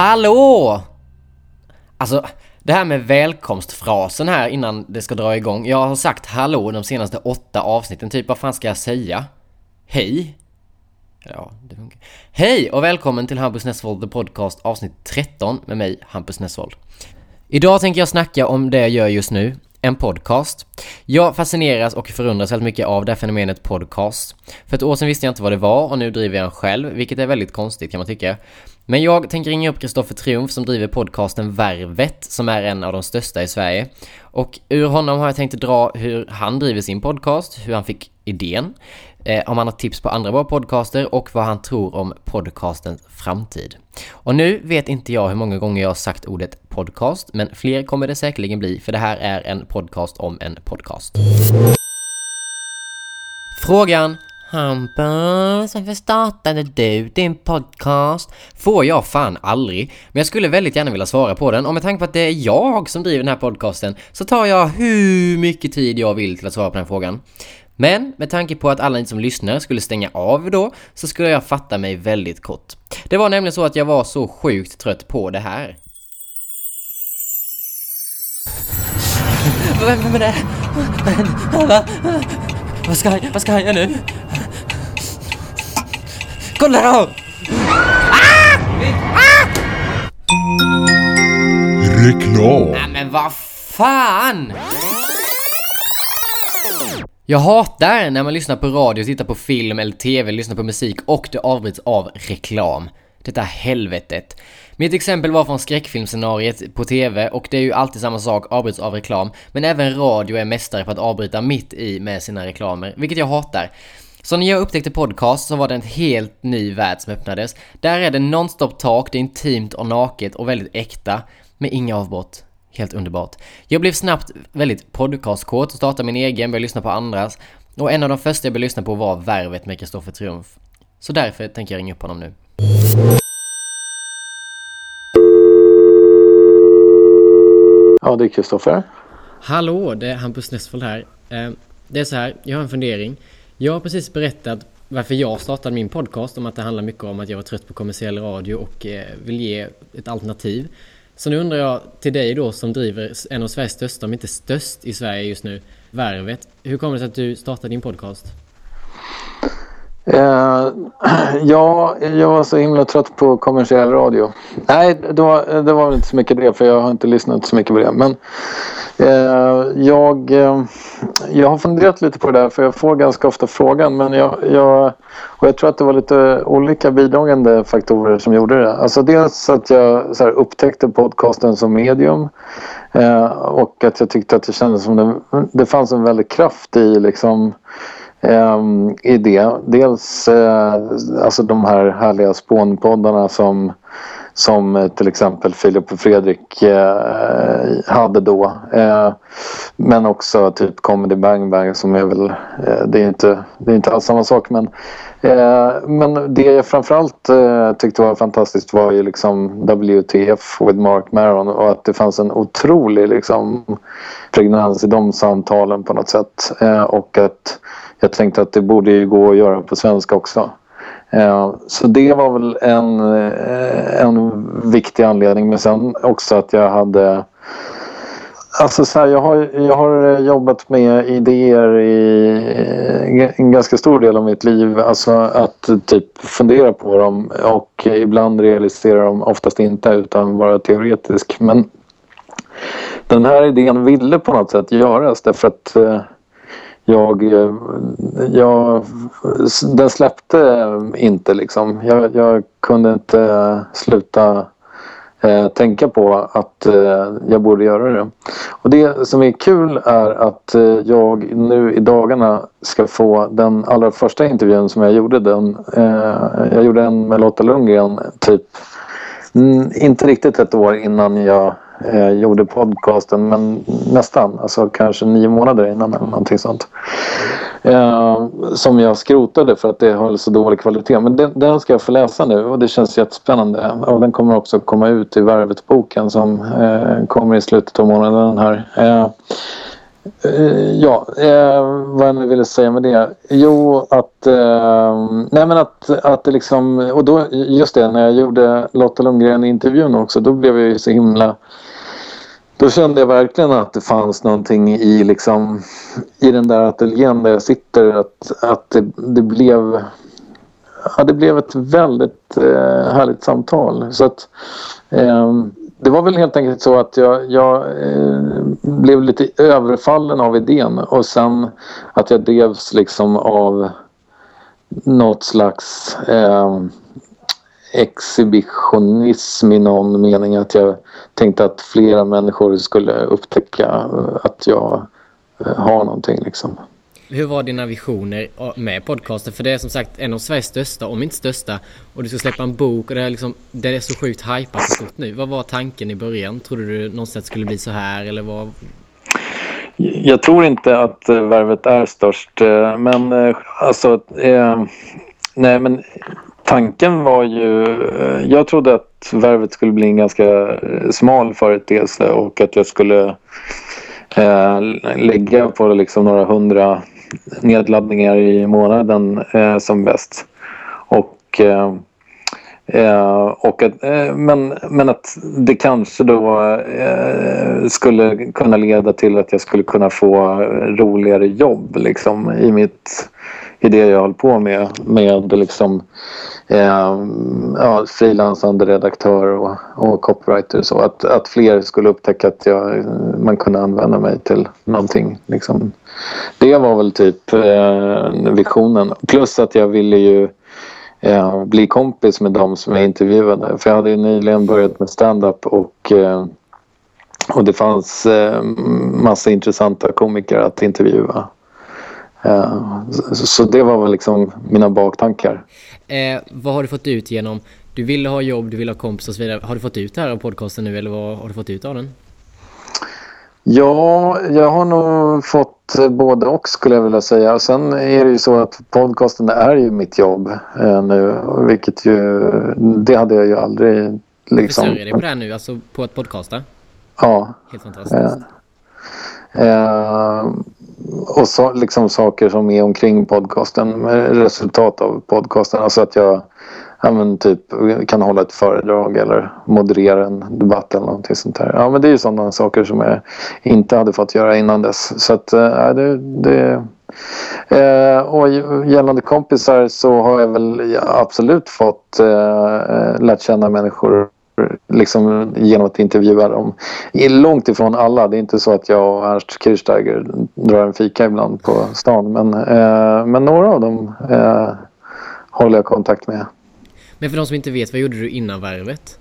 Hallå! Alltså, det här med välkomstfrasen här innan det ska dra igång. Jag har sagt hallå de senaste åtta avsnitten, typ vad fan ska jag säga? Hej? Ja, det funkar. Hej och välkommen till Hampus Nessvold The Podcast avsnitt 13 med mig, Hampus Nessvold. Idag tänker jag snacka om det jag gör just nu, en podcast. Jag fascineras och förundras väldigt mycket av det här fenomenet podcast. För ett år sedan visste jag inte vad det var och nu driver jag den själv, vilket är väldigt konstigt kan man tycka. Men jag tänker ringa upp Kristoffer Triumf som driver podcasten Värvet, som är en av de största i Sverige. Och ur honom har jag tänkt dra hur han driver sin podcast, hur han fick idén, eh, om han har tips på andra bra podcaster och vad han tror om podcastens framtid. Och nu vet inte jag hur många gånger jag har sagt ordet podcast, men fler kommer det säkerligen bli, för det här är en podcast om en podcast. Frågan Hampus, varför startade du din podcast? Får jag fan aldrig, men jag skulle väldigt gärna vilja svara på den och med tanke på att det är jag som driver den här podcasten så tar jag hur mycket tid jag vill till att svara på den frågan. Men med tanke på att alla ni som lyssnar skulle stänga av då så skulle jag fatta mig väldigt kort. Det var nämligen så att jag var så sjukt trött på det här. Vem är det? Vad ska, vad ska jag göra nu? Kolla då! Reklam. Nej men vad fan! Jag hatar när man lyssnar på radio, tittar på film eller tv, lyssnar på musik och det avbryts av reklam. Detta helvetet. Mitt exempel var från skräckfilmscenariet på TV och det är ju alltid samma sak, avbryts av reklam. Men även radio är mästare på att avbryta mitt i med sina reklamer, vilket jag hatar. Så när jag upptäckte podcast så var det en helt ny värld som öppnades. Där är det nonstop talk, det är intimt och naket och väldigt äkta, med inga avbrott. Helt underbart. Jag blev snabbt väldigt podcastkåt och startade min egen, började lyssna på andras. Och en av de första jag började lyssna på var Värvet med Kristoffer Triumf. Så därför tänker jag ringa upp honom nu. Ja, det är Kristoffer. Hallå, det är Hampus Nessvold här. Eh, Det är så här, jag har en fundering. Jag har precis berättat varför jag startade min podcast om att det handlar mycket om att jag var trött på kommersiell radio och eh, vill ge ett alternativ. Så nu undrar jag till dig då som driver en av Sveriges största, om inte störst i Sverige just nu, Värvet. Hur kommer det sig att du startade din podcast? Uh, ja, jag var så himla trött på kommersiell radio. Nej, det var, det var väl inte så mycket det för jag har inte lyssnat så mycket på det. Men Eh, jag, eh, jag har funderat lite på det där för jag får ganska ofta frågan. Men jag, jag, och jag tror att det var lite olika bidragande faktorer som gjorde det. Alltså dels att jag så här, upptäckte podcasten som medium. Eh, och att jag tyckte att det kändes som det, det fanns en väldig kraft i liksom um, i det. Dels uh, alltså de här härliga spånpoddarna som, som eh, till exempel Filip och Fredrik eh, hade då. Eh, men också typ Comedy Bang Bang som är väl, eh, det är inte, det är inte alls samma sak men men det jag framförallt tyckte var fantastiskt var ju liksom WTF with Mark Maron och att det fanns en otrolig liksom pregnans i de samtalen på något sätt. och att jag tänkte att det borde ju gå att göra på svenska också. Eh, så det var väl en, eh, en viktig anledning. Men sen också att jag hade... Alltså så här, jag, har, jag har jobbat med idéer i eh, en ganska stor del av mitt liv. Alltså att typ fundera på dem och ibland realisera dem, oftast inte utan vara teoretisk. Men den här idén ville på något sätt göras därför att eh, jag, eh, jag, den släppte inte liksom. Jag, jag kunde inte sluta eh, tänka på att eh, jag borde göra det. Och det som är kul är att eh, jag nu i dagarna ska få den allra första intervjun som jag gjorde. Den, eh, jag gjorde en med Lotta Lundgren typ inte riktigt ett år innan jag eh, gjorde podcasten men nästan, alltså kanske nio månader innan eller någonting sånt. Eh, som jag skrotade för att det höll så dålig kvalitet. Men den, den, ska jag få läsa nu och det känns jättespännande. Och den kommer också komma ut i Värvet-boken som eh, kommer i slutet av månaden här. Eh, eh ja, eh, vad jag nu ville säga med det. Jo, att... Eh, nej men att, att det liksom... Och då, just det, när jag gjorde Lotta Lundgren-intervjun också, då blev jag ju så himla... Då kände jag verkligen att det fanns någonting i, liksom, i den där ateljén där jag sitter. Att, att det, det blev... Ja, det blev ett väldigt eh, härligt samtal. Så att... Eh, det var väl helt enkelt så att jag, jag eh, blev lite överfallen av idén och sen att jag drevs liksom av något slags eh, exhibitionism i någon mening. Att jag tänkte att flera människor skulle upptäcka att jag eh, har någonting liksom. Hur var dina visioner med podcasten? För det är som sagt en av Sveriges största, om inte största. Och du ska släppa en bok och det är, liksom, det är så sjukt hypat och stort nu. Vad var tanken i början? Trodde du någonstans skulle bli så här eller vad? Jag tror inte att eh, värvet är störst. Eh, men alltså... Eh, nej men tanken var ju... Eh, jag trodde att värvet skulle bli en ganska eh, smal företeelse och att jag skulle eh, lägga på liksom några hundra nedladdningar i månaden eh, som bäst. Och, eh, eh och att, eh, men, men att det kanske då eh, skulle kunna leda till att jag skulle kunna få roligare jobb liksom, i mitt i det jag håller på med. Med liksom, eh, ja, frilansande redaktör och, och copywriter. Så att, att fler skulle upptäcka att jag, man kunde använda mig till någonting. Liksom. Det var väl typ eh, visionen. Plus att jag ville ju eh, bli kompis med dem som jag intervjuade. För jag hade nyligen börjat med stand-up och eh, och det fanns eh, massa intressanta komiker att intervjua. Eh, så det var väl liksom mina baktankar. Eh, vad har du fått ut genom, du ville ha jobb, du ville ha kompis och så vidare. Har du fått ut det här av podcasten nu eller vad har du fått ut av den? Ja, jag har nog fått både och skulle jag vilja säga. Sen är det ju så att podcasten är ju mitt jobb eh, nu. Vilket ju, det hade jag ju aldrig liksom... Försörjer dig på det här nu, alltså på att podcasta? Ja. Helt fantastiskt. Eh, eh, och så, liksom saker som är omkring podcasten, resultat av podcasten. Alltså att jag ja, men typ, kan hålla ett föredrag eller moderera en debatt eller någonting sånt där. Ja, men det är ju sådana saker som jag inte hade fått göra innan dess. Så att, äh, det... det eh, och gällande kompisar så har jag väl absolut fått eh, lärt känna människor liksom genom att intervjua dem. Långt ifrån alla. Det är inte så att jag och Ernst Kirchsteiger drar en fika ibland på stan. Men, eh, men några av dem eh, håller jag kontakt med. Men för de som inte vet, vad gjorde du innan värvet?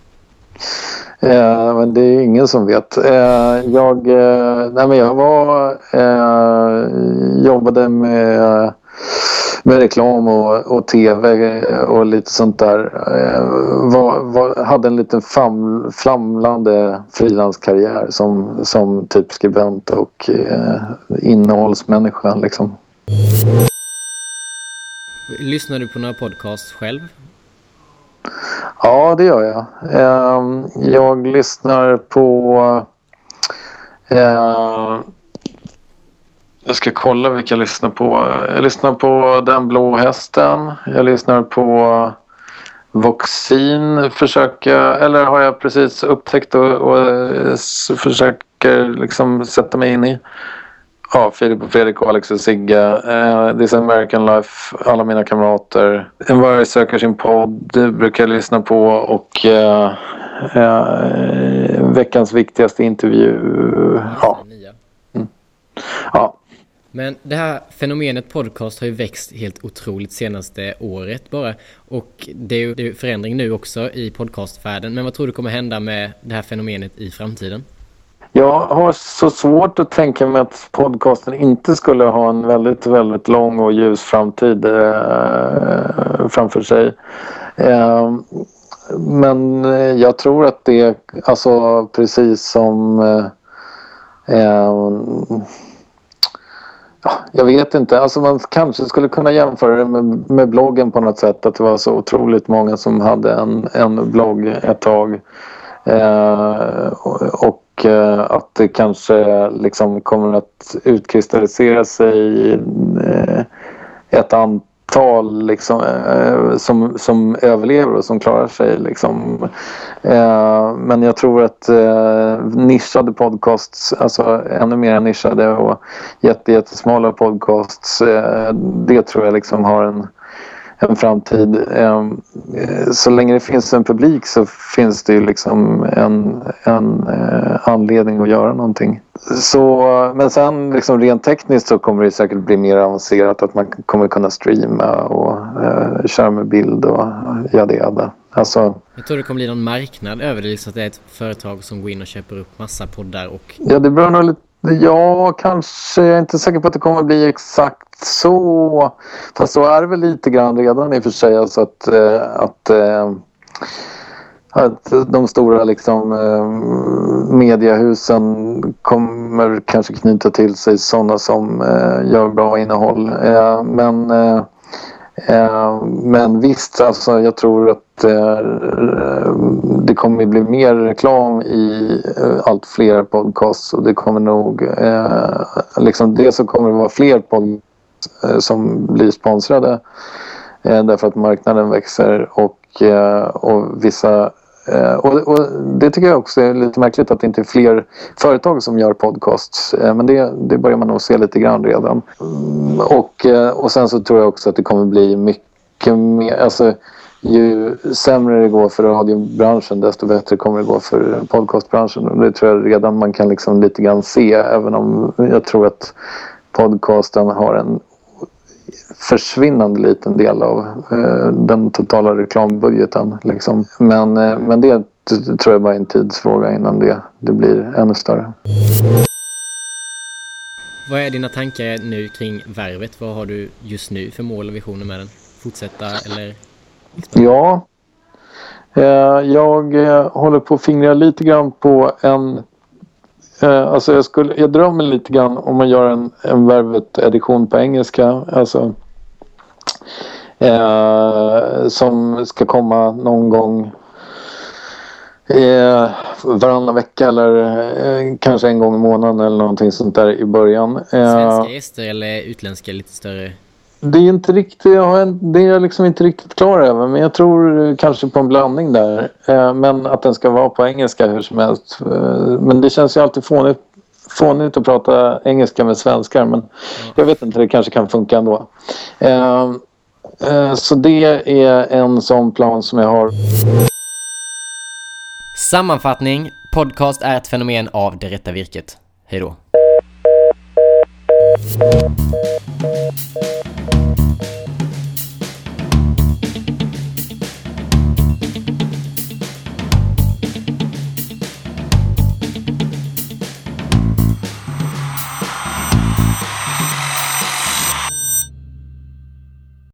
Eh, men det är ingen som vet. Eh, jag, eh, nej men jag var, eh, jobbade med med reklam och, och tv och lite sånt där. Eh, var, var, hade en liten flam, flamlande frilanskarriär som, som typ skribent och eh, innehållsmänniska liksom. Lyssnar du på några podcasts själv? Ja, det gör jag. Eh, jag lyssnar på eh, jag ska kolla vilka jag lyssnar på. Jag lyssnar på Den blå hästen. Jag lyssnar på Voxin. Försöker, eller har jag precis upptäckt och, och eh, försöker liksom sätta mig in i. Ja, Filip och Fredrik Alex och Sigge. Uh, This American Life. Alla mina kamrater. En varje söker sin podd brukar jag lyssna på. Och uh, uh, veckans viktigaste intervju. Ja. Mm. ja. Men det här fenomenet podcast har ju växt helt otroligt senaste året bara. Och det är ju förändring nu också i podcastvärlden. Men vad tror du kommer hända med det här fenomenet i framtiden? Jag har så svårt att tänka mig att podcasten inte skulle ha en väldigt, väldigt lång och ljus framtid eh, framför sig. Ehm, eh, men jag tror att det, alltså precis som eh, eh Ja, jag vet inte. Alltså man kanske skulle kunna jämföra det med, med bloggen på något sätt. Att det var så otroligt många som hade en, en blogg ett tag. Eh, och, och Eh, att det kanske liksom kommer att utkristallisera sig eh, ett antal liksom, eh, som, som överlever och som klarar sig. Liksom. Men jag tror att nischade podcasts, alltså ännu mer nischade och jättesmala podcasts, det tror jag liksom har en en framtid. Ehm, eh, så länge det finns en publik så finns det ju liksom en, en eh, anledning att göra någonting. Så, men sen liksom rent tekniskt så kommer det säkert bli mer avancerat att man kommer kunna streama och eh, köra med bild och jada jada. Alltså, jag tror det kommer bli någon marknad över det, liksom att det är ett företag som går in och köper upp massa poddar och... Ja, det beror nog lite Ja, kanske. Jag är inte säker på att det kommer att bli exakt så. Fast så är det väl lite grann redan i och för sig. Alltså att, eh, att, eh, att de stora liksom, eh, mediahusen kommer kanske knyta till sig sådana som eh, gör bra innehåll. Eh, men, eh, Eh, men visst, alltså, jag tror att eh, eh, det kommer bli mer reklam i allt fler podcasts och det kommer nog... Liksom det så kommer det vara fler podcasts som blir sponsrade därför att marknaden växer och, och vissa eh, och, och, det tycker jag också är lite märkligt att det inte är fler företag som gör podcasts. Eh, men det, det börjar man nog se lite grann redan. Mm, och, eh, och sen så tror jag också att det kommer bli mycket mer... Alltså, ju sämre det går för radiobranschen desto bättre kommer det gå för podcastbranschen. Och det tror jag redan man kan liksom lite grann se även om jag tror att podcasten har en försvinnande liten del av eh, den totala reklambudgeten. Liksom. Men, eh, men det tror jag bara är en tidsfråga innan det, det blir ännu större. Vad är dina tankar nu kring Värvet? Vad har du just nu för mål och visioner med den? Fortsätta eller Ja. Eh, jag eh, håller på att fingra lite grann på en... Eh, alltså jag, skulle, jag drömmer lite grann om man gör en, en Värvet-edition på engelska. Alltså, eh, som ska komma någon gång eh, varannan vecka eller eh, kanske en gång i månaden eller någonting sånt där i början. Eh, Svenska gäster eller utländska lite större det är inte riktigt, jag en, det är jag liksom inte riktigt klar över men jag tror kanske på en blandning där. Eh, men att den ska vara på engelska hur som helst. Eh, men det känns ju alltid fånigt, fånigt att prata engelska med svenskar men jag vet inte, det kanske kan funka ändå. Eh, så det är en sån plan som jag har. Sammanfattning. Podcast är ett fenomen av det rätta virket. Hej då.